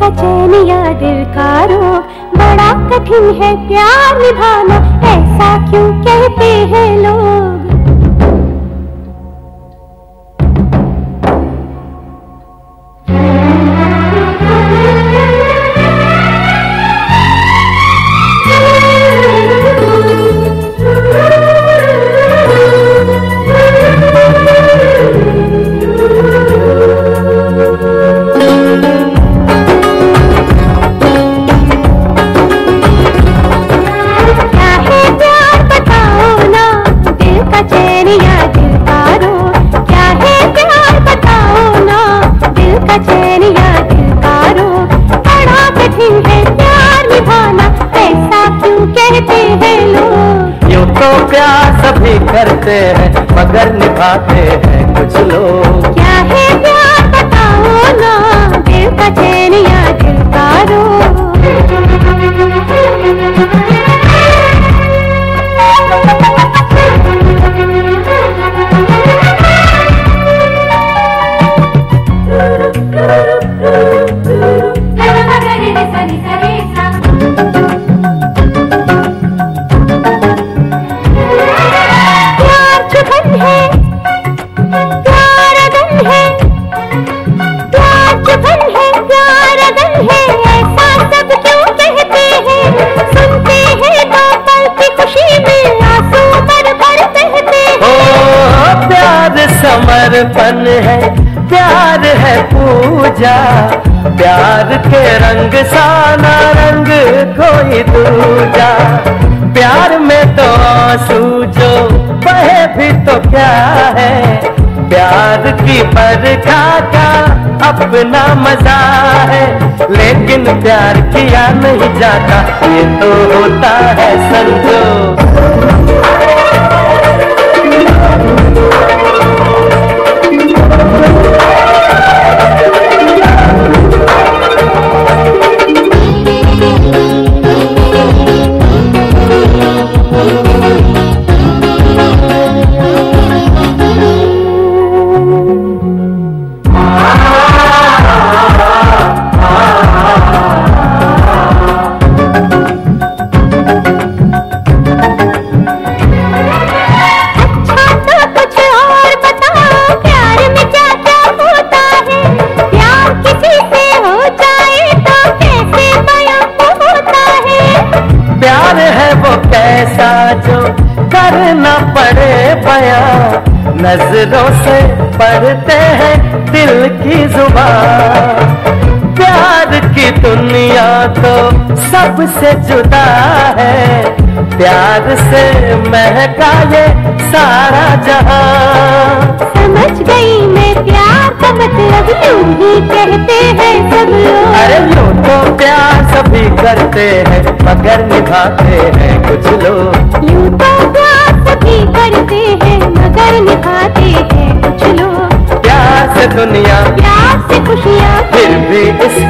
का चैन या दिल का रोग बड़ा कठिन है प्यार निभाना, ऐसा क्यों कहते हैं लोग? करते हैं मगर निभाते हैं कुछ लोग। क्या है समर्पण है, प्यार है पूजा। प्यार के रंग साना रंग कोई दूजा। प्यार में तो आँसू जो बहे भी तो क्या है। प्यार की बरखा का अपना मज़ा है। लेकिन प्यार किया नहीं जाता, ये तो होता है संजो। करना पड़े बया। नज़रों से पढ़ते हैं दिल की ज़ुबान। प्यार की दुनिया तो सबसे जुदा है। प्यार से महका ये सारा जहाँ। समझ गई मैं प्यार का मतलब ही कहते हैं सब लोग। अरे यूँ तो प्यार सभी करते हैं मगर निभाते हैं कुछ लोग। दुनिया। प्यार से खुशियाँ फिर भी इसको